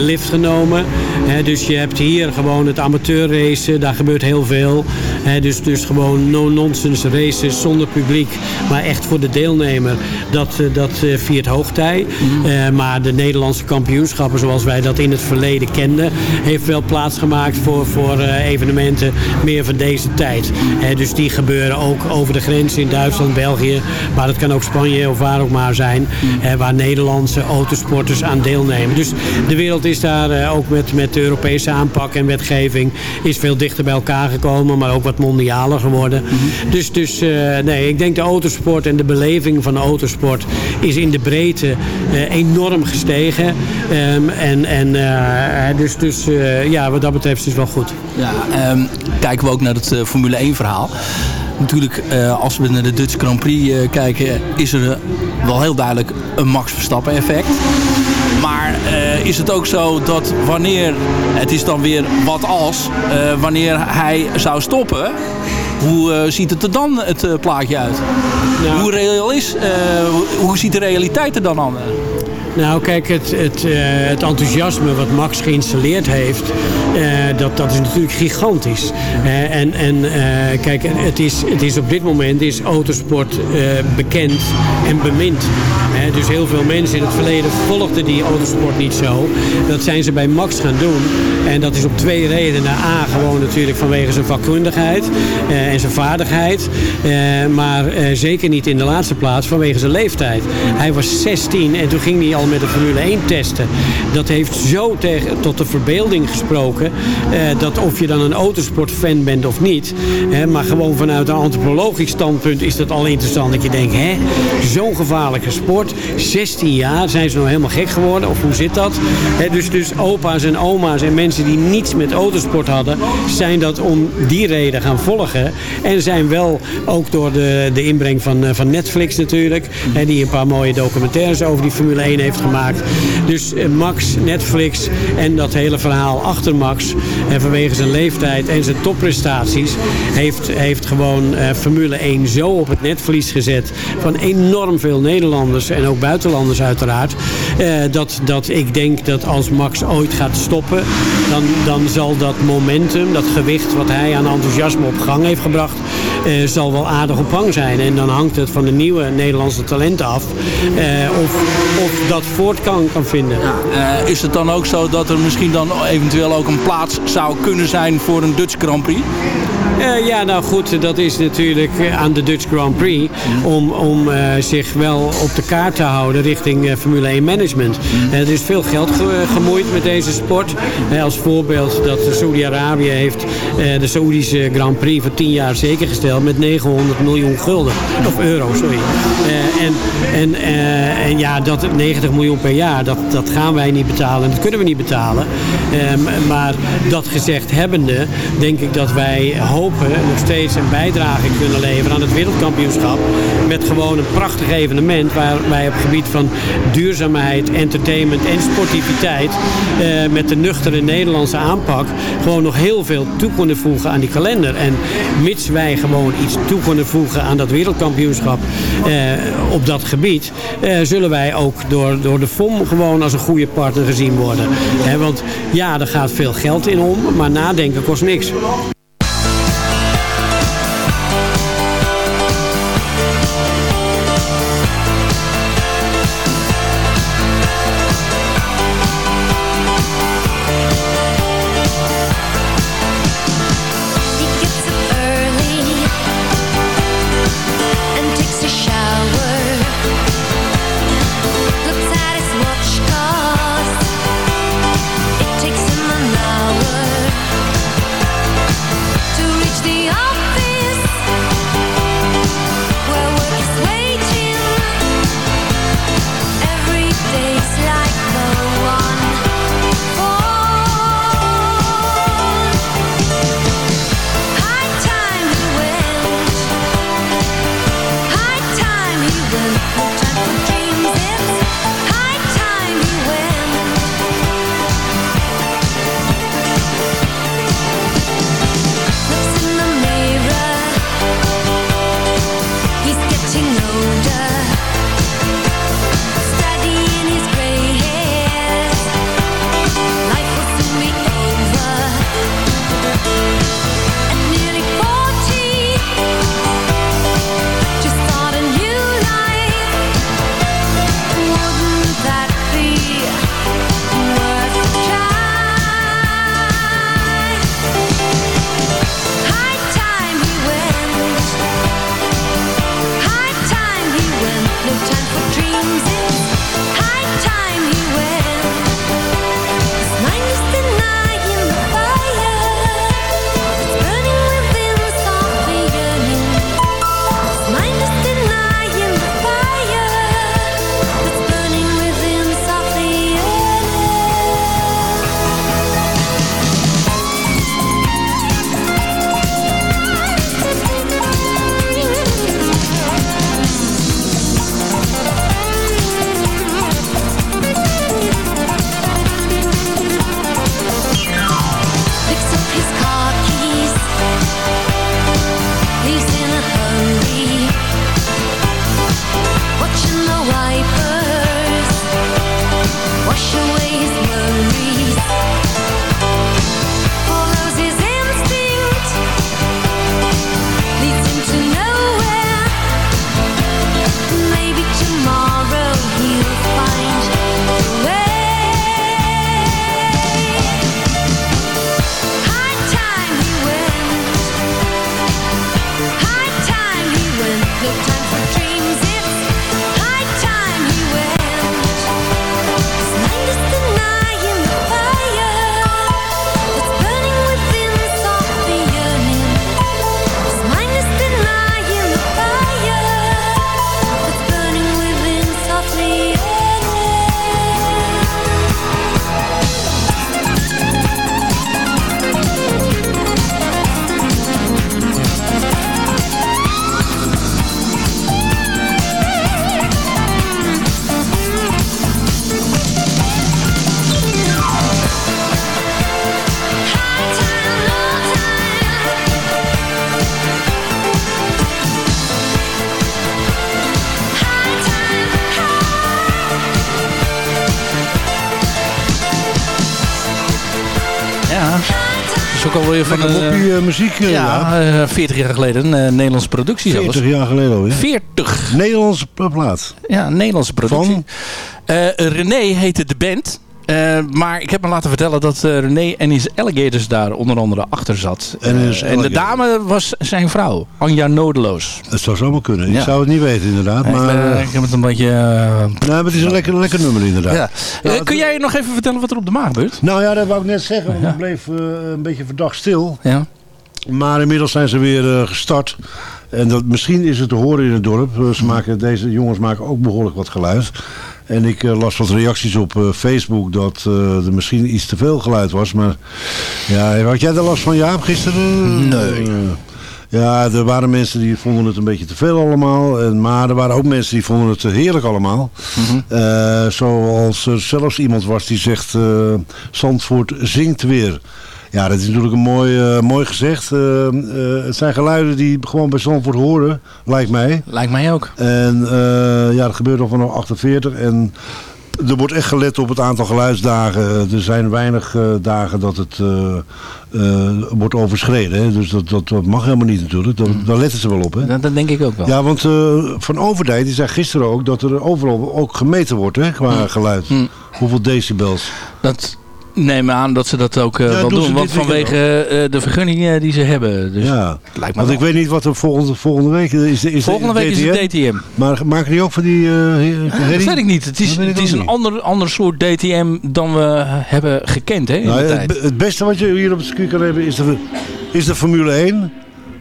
lift genomen. Hè, dus je hebt hier gewoon het amateurracen, daar gebeurt heel veel. Hè, dus, dus gewoon no-nonsense races zonder publiek, maar echt voor de deelnemer. Dat, eh, dat eh, viert hoogtij. Eh, maar de Nederlandse kampioenschappen zoals wij dat in het verleden kenden, heeft wel plaatsgemaakt voor, voor eh, evenementen meer van deze tijd. Hè, dus die gebeuren ook over de grens in Duitsland, België, maar dat kan ook Spanje of waar ook maar zijn, hè, waar Nederlandse autosporters aan deelnemen. Dus de wereld is daar eh, ook met, met de Europese aanpak en wetgeving is veel dichter bij elkaar gekomen, maar ook wat mondialer geworden. Dus, dus eh, nee, ik denk de autosport en de beleving van de autosport is in de breedte eh, enorm gestegen. Ehm, en en dus, dus ja, wat dat betreft is het wel goed. Ja, ehm, kijken we ook naar het Formule 1 verhaal. Natuurlijk, als we naar de Dutch Grand Prix kijken, is er wel heel duidelijk een Max Verstappen effect. Maar eh, is het ook zo dat wanneer, het is dan weer wat als, eh, wanneer hij zou stoppen, hoe eh, ziet het er dan het plaatje uit? Hoe reëel is, hoe, hoe ziet de realiteit er dan aan? Nou, kijk, het, het, eh, het enthousiasme wat Max geïnstalleerd heeft, eh, dat, dat is natuurlijk gigantisch. Eh, en en kijk, het is, het is op dit moment is autosport bekend en bemind. Dus heel veel mensen in het verleden volgden die autosport niet zo. Dat zijn ze bij Max gaan doen. En dat is op twee redenen. A, gewoon natuurlijk vanwege zijn vakkundigheid en zijn vaardigheid. Maar zeker niet in de laatste plaats vanwege zijn leeftijd. Hij was 16 en toen ging hij al met de Formule 1 testen. Dat heeft zo tegen, tot de verbeelding gesproken. eh, dat of je dan een autosportfan bent of niet. hè, maar gewoon vanuit een antropologisch standpunt is dat al interessant. Dat je denkt, hè, zo'n gevaarlijke sport. 16 jaar, zijn ze nou helemaal gek geworden? Of hoe zit dat? Hè, dus, dus opa's en oma's en mensen die niets met autosport hadden... zijn dat om die reden gaan volgen. En zijn wel ook door de, de inbreng van, eh, van Netflix natuurlijk... hè, die een paar mooie documentaires over die Formule 1 heeft gemaakt. Dus eh, Max, Netflix en dat hele verhaal achter Max... en vanwege zijn leeftijd en zijn topprestaties... heeft, heeft gewoon eh, Formule 1 zo op het netvlies gezet... van enorm veel Nederlanders en ook buitenlanders uiteraard... eh, dat, dat ik denk dat als Max ooit gaat stoppen... dan, dan zal dat momentum, dat gewicht wat hij aan enthousiasme op gang heeft gebracht, zal wel aardig op hang zijn. En dan hangt het van de nieuwe Nederlandse talent af of, of dat voort kan, kan vinden. Eh, is het dan ook zo dat er misschien dan eventueel ook een plaats zou kunnen zijn voor een Dutch Grand Prix? Eh, ja, nou goed, dat is natuurlijk eh, aan de Dutch Grand Prix om, om eh, zich wel op de kaart te houden richting Formule 1 management. Eh, er is veel geld ge- gemoeid met deze sport. Als voorbeeld dat Saudi-Arabië heeft de Saoedische Grand Prix voor 10 jaar zeker gesteld met 900 miljoen gulden. Of euro, sorry. En, en, en ja, dat 90 miljoen per jaar, dat, dat gaan wij niet betalen en dat kunnen we niet betalen. Ehm, maar dat gezegd hebbende, denk ik dat wij hopen nog steeds een bijdrage kunnen leveren aan het wereldkampioenschap. Met gewoon een prachtig evenement waar wij op het gebied van duurzaamheid, entertainment en sportiviteit eh, met de nuchtere Nederlandse aanpak gewoon nog heel veel toe kunnen voegen aan die kalender. En mits wij gewoon iets toe kunnen voegen aan dat wereldkampioenschap eh, op dat gebied, eh, zullen wij ook door, door de FOM gewoon als een goede partner gezien worden. Want ja, er gaat veel geld in om, maar nadenken kost niks. shoulder. Van... Lekker eh, moppie, eh, muziek. eh, ja, eh, 40 jaar geleden. Een eh, Nederlandse productie zelfs. 40 jaar geleden alweer. 40. Nederlandse plaat. Ja, een Nederlandse productie. Van? Eh, René heette de band. Eh, maar ik heb me laten vertellen dat eh, René en his Alligators daar onder andere achter zat. En Eh, en de dame was zijn vrouw, Anja Nodeloos. Dat zou zomaar kunnen. Ja. Ik zou het niet weten inderdaad. Ik, Maar, ben- ik heb het een beetje... nee, maar het is een lekker, lekker nummer inderdaad. ja. Nou, kun jij nog even vertellen wat er op de maag gebeurt? Nou ja, dat wou ik net zeggen. Want het bleef een beetje verdacht stil. Ja. Maar inmiddels zijn ze weer gestart. En dat, misschien is het te horen in het dorp. Ze maken, deze jongens maken ook behoorlijk wat geluid. En ik eh, las wat reacties op eh, Facebook dat eh, er misschien iets te veel geluid was. Maar ja, had jij er last van Jaap gisteren? Nee. Ja, er waren mensen die vonden het een beetje te veel allemaal. En, maar er waren ook mensen die vonden het heerlijk allemaal. Eh, zoals er zelfs iemand was die zegt, eh, Zandvoort zingt weer. Ja, dat is natuurlijk een mooi, eh, mooi gezegd. Eh, eh, het zijn geluiden die gewoon bij Zandvoort horen, lijkt mij. Lijkt mij ook. En ja, dat gebeurt al vanaf 48. En er wordt echt gelet op het aantal geluidsdagen. Er zijn weinig dagen dat het wordt overschreden. Hè? Dus dat, dat, dat mag helemaal niet natuurlijk. Dat, Daar letten ze wel op. Hè? Dat, dat denk ik ook wel. Ja, want Van Overdijk die zei gisteren ook dat er overal ook gemeten wordt hè, qua geluid. Hoeveel decibels. Dat neem aan dat ze dat ook eh, Ja, wel doen. Want vanwege eh, de vergunningen die ze hebben. Dus ja, lijkt me want ik weet niet wat er volgende, volgende week is. De, de- Volgende week is het DTM. Maar maken die ook van die uh, dat weet ik niet. Het is, het is een niet. ander, ander soort DTM dan we hebben gekend hè, in Nou, de het, tijd. be- het beste wat je hier op het circuit kan hebben is de, is de Formule 1.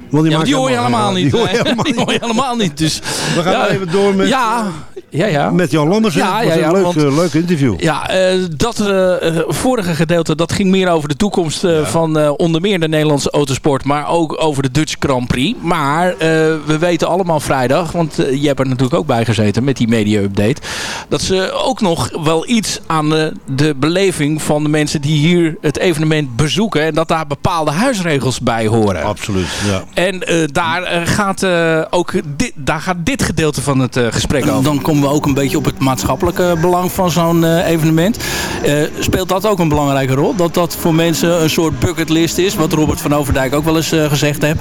Want Ja, die hoor je helemaal niet. Die hoor je helemaal niet. Dus, We gaan ja, even door met, ja, ja, ja. met Jan Lammers. Ja, ja, ja, een leuk, want- eh, leuk interview. Ja, eh, dat eh, vorige gedeelte dat ging meer over de toekomst eh, van eh, onder meer de Nederlandse autosport, maar ook over de Dutch Grand Prix. Maar eh, we weten allemaal vrijdag, want je hebt er natuurlijk ook bij gezeten met die media-update, dat ze ook nog wel iets aan de, de beleving van de mensen die hier het evenement bezoeken en dat daar bepaalde huisregels bij horen. Absoluut, ja. En eh, daar, gaat, eh, ook dit, daar gaat dit gedeelte van het eh, gesprek over. Dan komen we ook een beetje op het maatschappelijke belang van zo'n eh, evenement. Eh, speelt dat ook een belangrijke rol? Dat dat voor mensen een soort bucketlist is, wat Robert van Overdijk ook wel eens eh, gezegd heeft,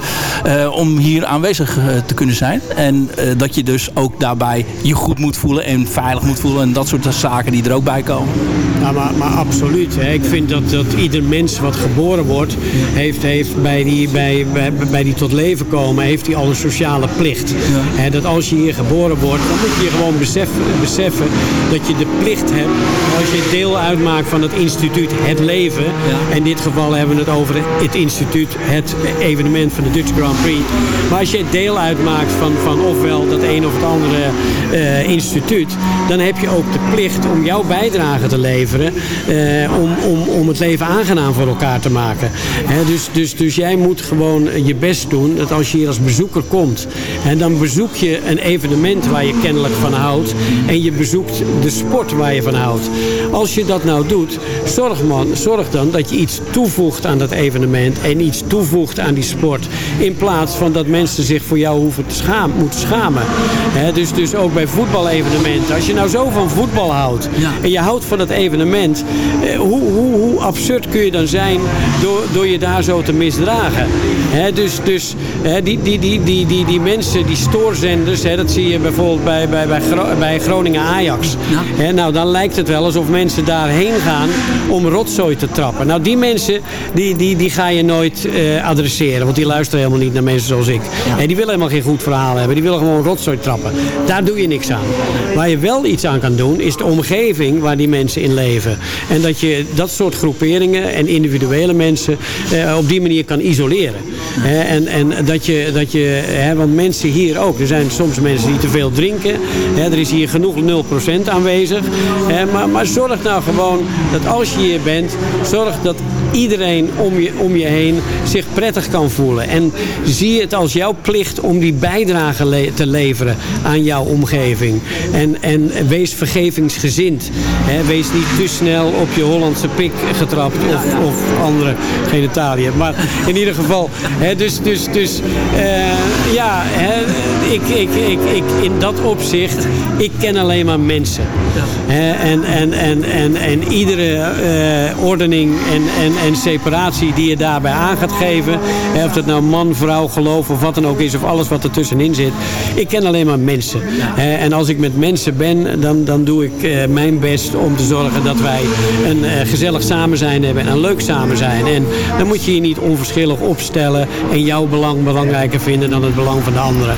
om hier aanwezig te kunnen zijn. En dat je dus ook daarbij je goed moet voelen en veilig moet voelen en dat soort zaken die er ook bij komen. Ja, maar, maar absoluut. Hè. Ik vind dat, dat ieder mens wat geboren wordt, heeft, heeft bij, die, bij, bij, bij die tot leven komen, heeft hij al een sociale plicht. Hè, dat als je hier geboren wordt, dan moet je gewoon beseffen, beseffen dat je de plicht hebt. Als je deel uitmaakt van het instituut Het Leven, in dit geval hebben we het over het instituut, het evenement van de Dutch Grand Prix. Maar als je deel uitmaakt van, van ofwel dat een of het andere eh, instituut, dan heb je ook de plicht om jouw bijdrage te leveren eh, om, om, om het leven aangenaam voor elkaar te maken. Dus, dus, dus jij moet gewoon je best doen dat als je hier als bezoeker komt, en dan bezoek je een evenement waar je kennelijk van houdt en je bezoekt de sport waar je van houdt. Als je dat nou doet, zorg, man, zorg dan dat je iets toevoegt aan dat evenement en iets toevoegt aan die sport. In plaats van dat mensen zich voor jou hoeven te schaam, moeten schamen. Dus, dus ook bij voetbalevenementen. Als je nou zo van voetbal houdt en je houdt van het evenement, eh, hoe, hoe, hoe absurd kun je dan zijn door, door je daar zo te misdragen? Dus dus die, die, die, die, die, die mensen, die stoorzenders, dat zie je bijvoorbeeld bij, bij, bij, Gro- bij Groningen Ajax. Nou, dan lijkt het wel alsof mensen daarheen gaan om rotzooi te trappen. Nou, die mensen, die, die, die ga je nooit eh, adresseren, want die luisteren helemaal niet naar mensen zoals ik. En die willen helemaal geen goed verhaal hebben, die willen gewoon rotzooi trappen. Daar doe je niks aan. Waar je wel iets aan kan doen, is de omgeving waar die mensen in leven. En dat je dat soort groeperingen en individuele mensen eh, op die manier kan isoleren. En, en dat je, dat je want mensen hier ook, er zijn soms mensen die te veel drinken. Er is hier genoeg 0% aanwezig. Maar, maar zorg nou gewoon dat als je hier bent, zorg dat iedereen om je, om je heen zich prettig kan voelen. En zie het als jouw plicht om die bijdrage te leveren aan jouw omgeving. En, en wees vergevingsgezind. Wees niet te snel op je Hollandse pik getrapt of, of andere genitaliën. Maar in ieder geval, hè, dus, dus, dus eh, ja, hè, ik, ik, ik, ik, in dat opzicht Ik ken alleen maar mensen. Hè, en, en, en, en, en iedere eh, ordening en, en, en separatie die je daarbij aan gaat geven. hè, of dat nou man, vrouw, geloof of wat dan ook is. Of alles wat er tussenin zit. Ik ken alleen maar mensen. Hè, en als ik met mensen ben, dan, dan doe ik eh, mijn best om te zorgen dat wij een gezellig samen zijn hebben en een leuk samen zijn. En dan moet je je niet onverschillig opstellen en jouw belang belangrijker vinden dan het belang van de anderen.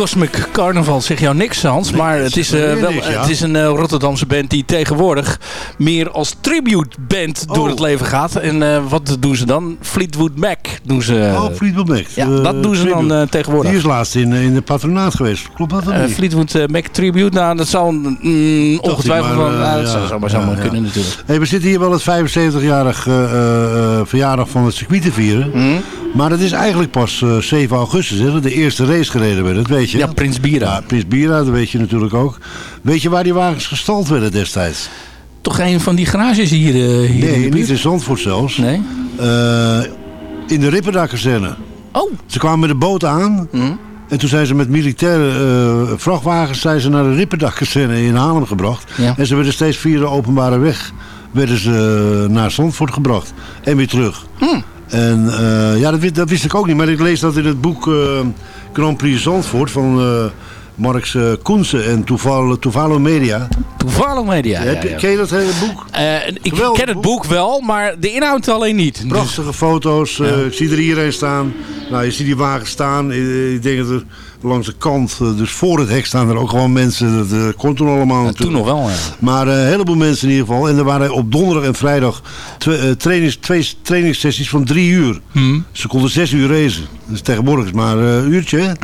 Cosmic Carnival zegt jou niks, Hans. maar het is, eh, wel, ja. het is een eh, Rotterdamse band die tegenwoordig meer als tribute band door Oh. het leven gaat. En eh, wat doen ze dan? Fleetwood Mac doen ze. Oh, Fleetwood Mac. Ja, Eh, dat doen ze dan tribute. eh, tegenwoordig. Die is laatst in, in de patronaat geweest. Klopt dat Eh, niet? Fleetwood eh, Mac Tribute, nou dat zal mm, ongetwijfeld maar, wel, eh, nou, dat ja, zou zomaar zomaar ja. kunnen natuurlijk. Hey, we zitten hier wel het 75-jarig eh, eh, eh, verjaardag van het circuit te vieren. Mhm. Maar het is eigenlijk pas eh, 7 augustus. Hè, dat de eerste race gereden werd. Dat weet je. Ja, Prins Bira. Ja, Prins Bira, dat weet je natuurlijk ook. Weet je waar die wagens gestald werden destijds? Toch een van die garages hier, eh, hier in de Nee, niet in Zandvoort zelfs. Nee? Eh, in de Ripperda-kazerne. Oh. Ze kwamen met de boot aan. Mhm. En toen zijn ze met militaire vrachtwagens zijn ze naar de Ripperda-kazerne in Haarlem gebracht. Ja. En ze werden steeds via de openbare weg werden ze naar Zandvoort gebracht. En weer terug. Hmm. En eh, ja, dat, wist- dat wist ik ook niet. Maar ik lees dat in het boek eh, Grand Prix Zandvoort van eh, Marx uh, Koensen en Toeval, Toevalo Media. Toevallig Media. Ja, ja. Ken je dat hele boek? Ik Geweldig ken het boek wel, maar de inhoud alleen niet. Dus- Prachtige foto's. eh, ik zie er hierheen staan. Nou, je ziet die wagen staan. Ik denk dat er langs de kant, eh, dus voor het hek staan er ook gewoon mensen. Dat kon toen allemaal Ja, toen nog wel, ja. Maar eh, een heleboel mensen in ieder geval. En er waren op donderdag en vrijdag twee, trainings, twee trainingssessies van drie uur. Hmm. Ze konden zes uur racen. Dus tegenwoordig is maar een uurtje?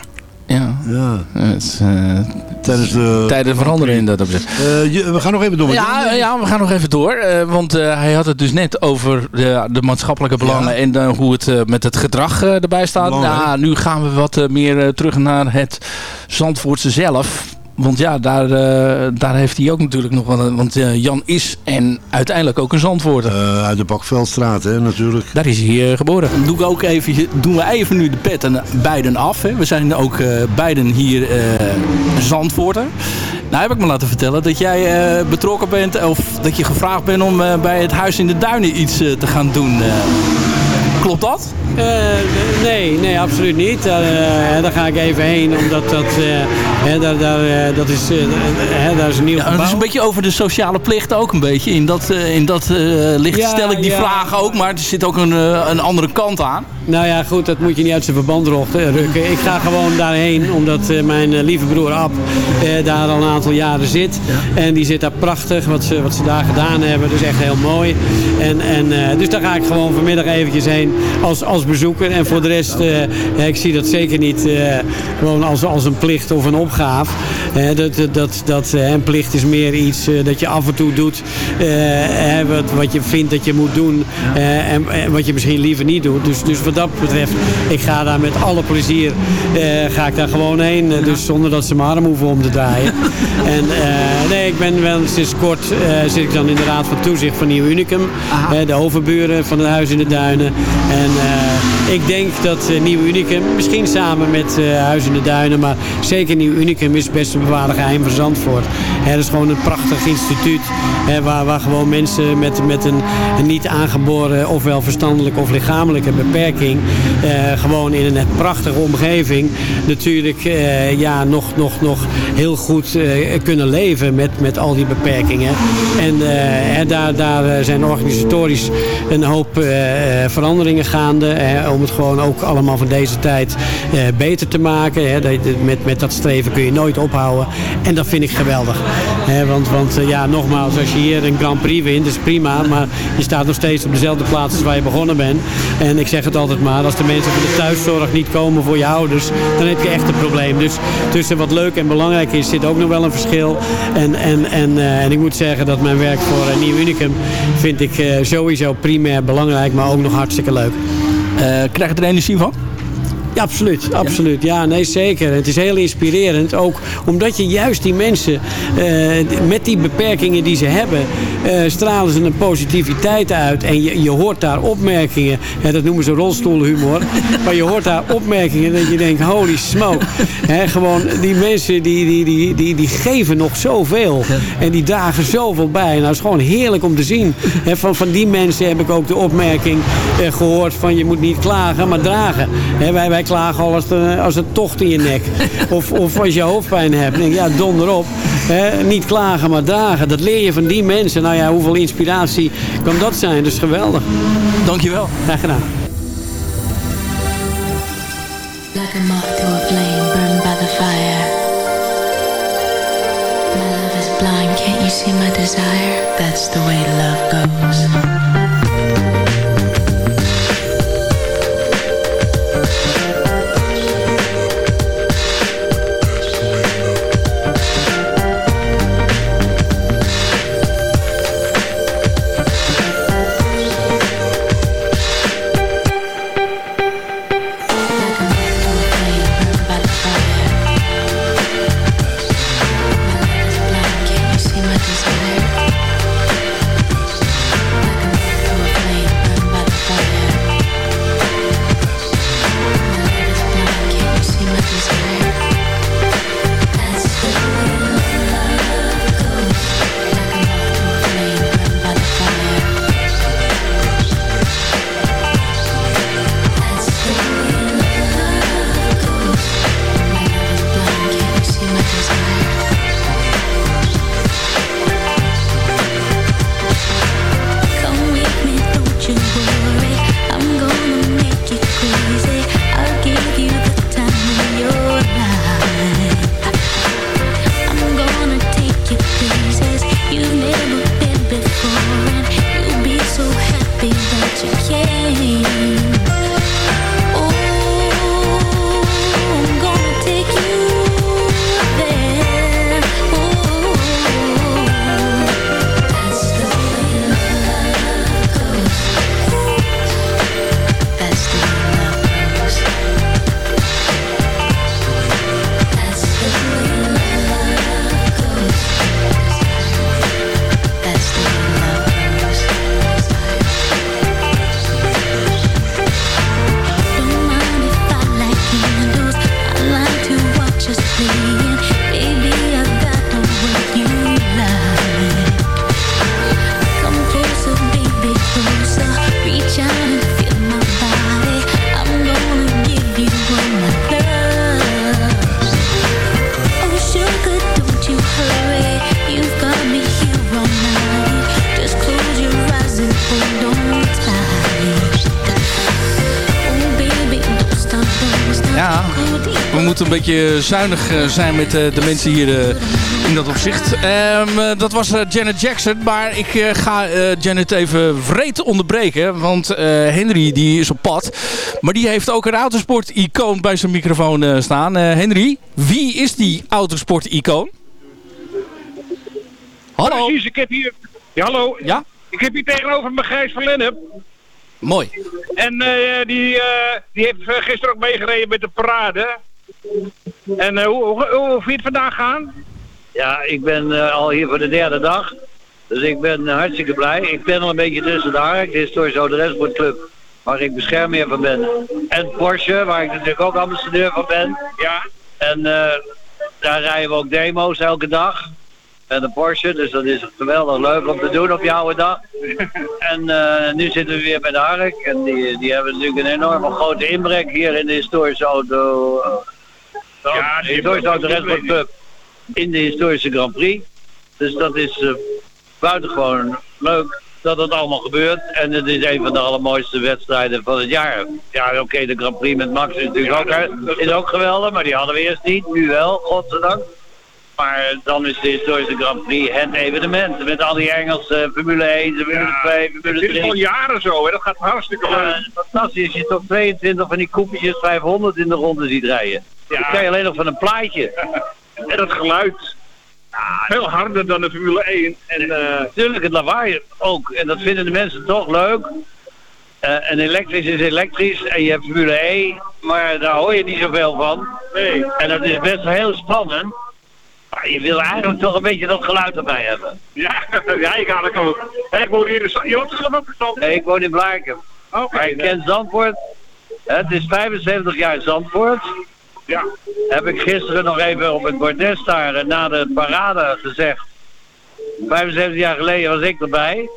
Ja. Ja. Het is, eh, Tijdens de... tijden veranderen in dat opzicht. Eh, je- we gaan nog even door. Ja, Jan. ja, we gaan nog even door. eh, want eh, hij had het dus net over de, de maatschappelijke belangen en eh, hoe het eh, met het gedrag eh, erbij staat. Ja, nu gaan we wat eh, meer eh, terug naar het Zandvoortse zelf. Want ja, daar, eh, daar heeft hij ook natuurlijk nog wel... een- Want eh, Jan is en uiteindelijk ook een Zandvoorter. Eh, uit de Bakveldstraat, hè, natuurlijk. Daar is hij geboren. Dan doe ik ook even, doen we even nu de petten beiden af. Hè. We zijn ook eh, beiden hier eh Zandvoorter. Nou heb ik me laten vertellen dat jij eh, betrokken bent... of dat je gevraagd bent om eh, bij het Huis in de Duinen iets te gaan doen. Eh. klopt dat? Eh, nee, nee, absoluut niet. Eh, hè, daar ga ik even heen, omdat dat, eh, hè, daar, daar, eh, dat is, eh, daar is een nieuw Ja, het gebouw. is een beetje over de sociale plicht ook een beetje. In dat, eh, in dat eh, licht Ja, stel ik die ja. vragen ook, maar er zit ook een, eh, een andere kant aan. Nou ja, goed, dat moet je niet uit zijn verband rochten- rukken. Ik ga gewoon daarheen, omdat eh, mijn eh, lieve broer Ab eh, daar al een aantal jaren zit. En die zit daar prachtig, wat ze, wat ze daar gedaan hebben. Dat is echt heel mooi. En, en, eh, dus daar ga ik gewoon vanmiddag eventjes heen als, als bezoeker. En voor de rest, eh, ik zie dat zeker niet eh, gewoon als, als een plicht of een opgave. Eh, dat, dat, dat, een plicht is meer iets dat je af en toe doet. wat, wat je vindt dat je moet doen. en, wat je misschien liever niet doet. Dus, dus wat dat betreft, ik ga daar met alle plezier ga ik daar gewoon heen. Dus zonder dat ze mijn arm hoeven om te draaien. en nee, ik ben wel sinds kort zit ik dan in de Raad van Toezicht van Nieuw Unicum. De overburen van het Huis in de Duinen. En eh, ik denk dat eh, Nieuw Unicum, misschien samen met eh, Huis in de Duinen, maar zeker Nieuw Unicum is best een bewaarde geheim van Zandvoort. Dat is gewoon een prachtig instituut waar, waar gewoon mensen met, met een, een niet aangeboren ofwel verstandelijke of lichamelijke beperking eh, gewoon in een prachtige omgeving natuurlijk ja, nog, nog, nog heel goed kunnen leven met, met al die beperkingen. En daar, daar zijn organisatorisch een hoop veranderingen gaande om het gewoon ook allemaal van deze tijd eh, beter te maken. Hè. Met, met dat streven kun je nooit ophouden. En dat vind ik geweldig. Hè, want want eh, ja, nogmaals, als je hier een Grand Prix wint, is prima. Maar je staat nog steeds op dezelfde plaats als waar je begonnen bent. En ik zeg het altijd maar, als de mensen van de thuiszorg niet komen voor je ouders, dan heb je echt een probleem. Dus tussen wat leuk en belangrijk is, zit ook nog wel een verschil. En, en, en, eh, en ik moet zeggen dat mijn werk voor Nieuw Unicum vind ik sowieso primair belangrijk, maar ook nog hartstikke leuk. Krijg je er energie van? Ja, absoluut. absoluut. Ja, nee, zeker. Het is heel inspirerend. Ook omdat je juist die mensen eh, met die beperkingen die ze hebben, eh, stralen ze een positiviteit uit. En je, je hoort daar opmerkingen. Hè, dat noemen ze rolstoelhumor. maar je hoort daar opmerkingen dat je denkt, holy smoke. Hè, gewoon die mensen die, die, die, die, die geven nog zoveel. En die dragen zoveel bij. Nou, het is gewoon heerlijk om te zien. Hè, van, van die mensen heb ik ook de opmerking eh, gehoord van je moet niet klagen, maar dragen. Hè, wij, wij klagen al als, er, als het tocht in je nek. Of, of als je hoofdpijn hebt. Denk ja, donder op. Hè, niet klagen, maar dragen. Dat leer je van die mensen. Nou ja, hoeveel inspiratie kan dat zijn? Dat is geweldig. Dankjewel. Graag gedaan. Like a moth to a flame burned by the fire. My love is blind, can't you see my desire? That's the way love goes. Beetje zuinig eh, zijn met eh, de mensen hier eh, in dat opzicht. Ehm, eh, dat was Janet Jackson. Maar ik ga Janet even vreed onderbreken. Want Henry die is op pad. Maar die heeft ook een autosport-icoon bij zijn microfoon staan. Henry, wie is die autosport-icoon? Hallo. Precies, ik heb hier... Ja, hallo. Ja? Ik heb hier tegenover me Gijs van Lennep. Mooi. En die, die heeft gisteren ook meegereden met de parade. En eh, hoe, hoe, hoe het vandaag gaan? Ja, ik ben eh, al hier voor de derde dag. Dus ik ben eh, hartstikke blij. Ik ben al een beetje tussen de haak. Dit is zo de waar ik beschermheer van ben. En Porsche, waar ik natuurlijk ook ambassadeur van ben. Ja. En daar rijden we ook demo's elke dag. En de Porsche, dus dat is geweldig leuk om te doen op jouw dag. En nu zitten we weer bij de Hark. En die, die hebben natuurlijk een enorme grote inbrek hier in de historische auto. Eh, Ja, de historische auto hebben- Raceclub in de historische Grand Prix. Dus dat is eh, buitengewoon leuk dat het allemaal gebeurt. En het is een van de allermooiste wedstrijden van het jaar. Ja, oké, de Grand Prix met Max is natuurlijk ook, eh, is ook geweldig, maar die hadden we eerst niet. Nu wel, godzijdank. Maar dan is de historische Grand Prix het evenement. Met al die Engelse Formule 1, Formule 2, Formule Het 3. is al jaren zo, hè. dat gaat hartstikke Ja, leuk. fantastisch. Je toch 22 van die koepeltjes 500 in de ronde ziet rijden. Ja. Dat kan je alleen nog van een plaatje. En dat geluid. Veel harder dan de Formule 1. En, Natuurlijk, het lawaai ook. En dat vinden de mensen toch leuk. Eh en elektrisch is elektrisch. En je hebt Formule E, maar daar hoor je niet zoveel van. nee. En dat is best heel spannend. Maar je wil eigenlijk toch een beetje dat geluid erbij hebben. Ja, ja, ik het ook. Hè, Ik woon hier in de... Je woont zelf ook in Zandvoort? Nee, ik woon in Blaakem. Oké. Maar ik ken Zandvoort. Het is 75 jaar Zandvoort. Ja. Heb ik gisteren nog even op het bordes daar eh, na de parade gezegd. 75 jaar geleden was ik erbij.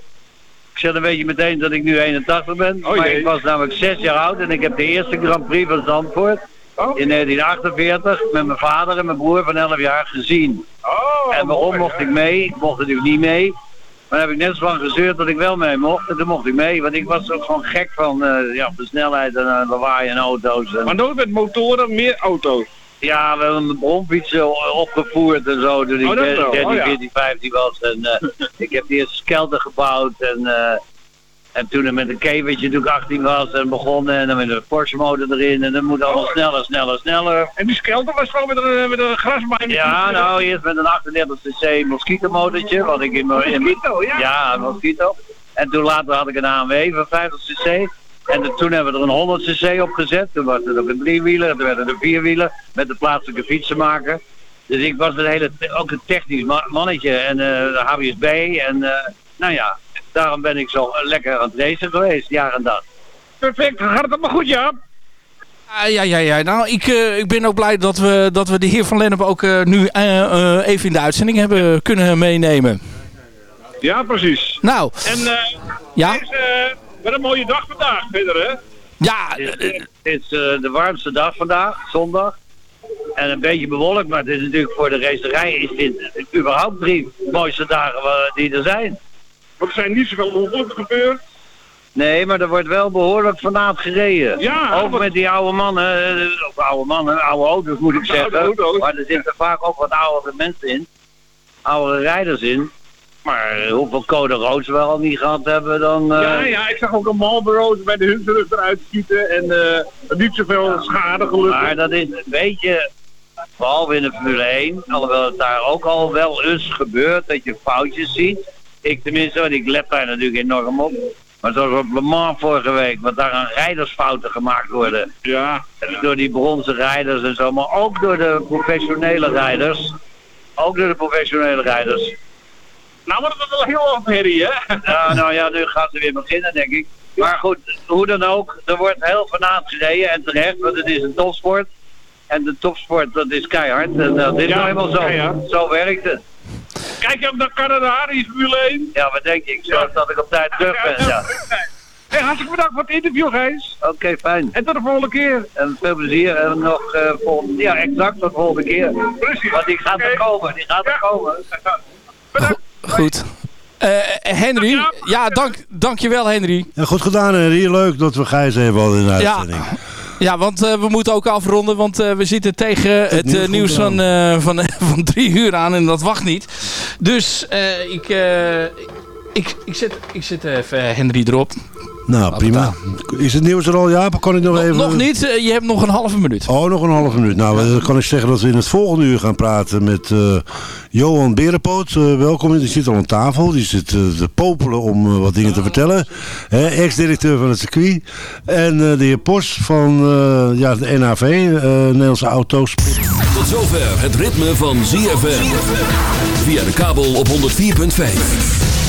Ik zeg dan weet je meteen dat ik nu 81 ben. Oh, maar ik was namelijk 6 jaar oud en ik heb de eerste Grand Prix van Zandvoort Oh. in 1948 met mijn vader en mijn broer van 11 jaar gezien. Oh, en waarom mooi, mocht hè? ik mee? Ik mocht natuurlijk niet mee. Maar dan heb ik net zo lang gezeurd dat ik wel mee mocht. En toen mocht ik mee, want ik was ook gewoon gek van eh, ja, de snelheid en uh, lawaai en auto's. En... Maar nooit met motoren, meer auto's. Ja, we hebben een bromfiets eh, opgevoerd en zo toen ik Oh, dat eh, wel. 13, Oh, ja. 14, 15 was. En ik heb de eerste skelter gebouwd en, en toen met een kevertje toen ik 18 was en begonnen en dan met een Porsche motor erin en dan moet allemaal Oh. sneller, sneller, sneller. En die skelter was gewoon met een, met een grasmijn. Ja, nou eerst met een 38cc mosquito-motortje, wat ik in mijn... in mijn- Mosquito, ja. Ja, een mosquito. En toen later had ik een AMW van 50cc. En de- toen hebben we er een 100cc op gezet. Toen was het ook een driewieler, toen werden er vierwielen met de plaatselijke fietsenmaker. Dus ik was een hele, ook een technisch ma- mannetje en eh, de HBSB. En eh, nou ja, daarom ben ik zo lekker aan het racen geweest, jaar en dag. Perfect, gaat het allemaal goed, ja? Ah, ja, ja, ja. Nou, ik, eh, ik ben ook blij dat we, dat we de heer Van Lennep ook eh, nu eh, eh, even in de uitzending hebben kunnen meenemen. Ja, precies. Nou, En eh Ja? het is eh, wat een mooie dag vandaag, verder hè? ja, Het is, het is eh, de warmste dag vandaag, zondag. En een beetje bewolkt, maar het is natuurlijk voor de racerij is dit überhaupt drie mooiste dagen die er zijn. Want er zijn niet zoveel ongelukken gebeurd. Nee, maar er wordt wel behoorlijk fanaat gereden. Ja, Ook met die oude mannen, eh, of oude mannen, oude auto's moet ik Oude zeggen. auto's. Maar er zitten vaak ook wat oudere mensen in. Oudere rijders in. Maar eh, hoeveel code roods we al niet gehad hebben, dan... eh, Ja, ja, ik zag ook een Marlboro bij de Hunterus eruit schieten en niet zoveel schade gelukkig. Maar dat is een beetje, behalve in de Formule 1, alhoewel het daar ook al wel eens gebeurt, dat je foutjes ziet. Ik tenminste, want ik let daar natuurlijk enorm op. Maar zoals op Le Mans vorige week, wat daar aan rijdersfouten gemaakt worden. Ja. Door die bronzen rijders en zo, maar ook door de professionele rijders. Ook door de professionele rijders. Nou wordt het wel heel wat herrie, hè? Ja, nou ja, nu gaan ze weer beginnen, denk ik. Maar goed, hoe dan ook, er wordt heel fanaat gereden en terecht, want het is een topsport. En de topsport, dat is keihard. En dat is Ja, nou helemaal zo. keihard. Zo werkt het. Kijk je ook naar Canada, die Formule 1? Ja, wat denk je? Ik zorg dat ik op tijd terug ben, ja. Hey, hartstikke bedankt voor het interview, Gijs. Oké, fijn. En tot de volgende keer. En veel plezier en nog eh volgende, ja, exact tot de volgende keer. Precies. Want die gaat er komen, die gaat er komen. goed. Eh, Henry, ja, dank, dankjewel Henry. Ja, goed gedaan Henry. Leuk dat we Gijs even hadden in de Ja. uitzending. Ja, want eh, we moeten ook afronden, want eh, we zitten tegen het, nieuws eh, nieuws van, van, van drie uur aan en dat wacht niet. Dus ik, ik, ik, zet, ik zet even Henry erop. Nou, prima. Is het nieuws er al, Jaap? Of Kan ik nog even... Nog niet, eh, je hebt nog een halve minuut. Oh, nog een halve minuut. Nou, dan kan ik zeggen dat we in het volgende uur gaan praten met eh, Johan Berenpoot. Eh, welkom, die zit al aan tafel. Die zit te popelen om wat dingen te vertellen. Hè, Ex-directeur van het circuit. En eh, de heer Pos van eh, ja, de NAV, eh, Nederlandse Auto's. Tot zover het ritme van ZFM. Via de kabel op 104.5.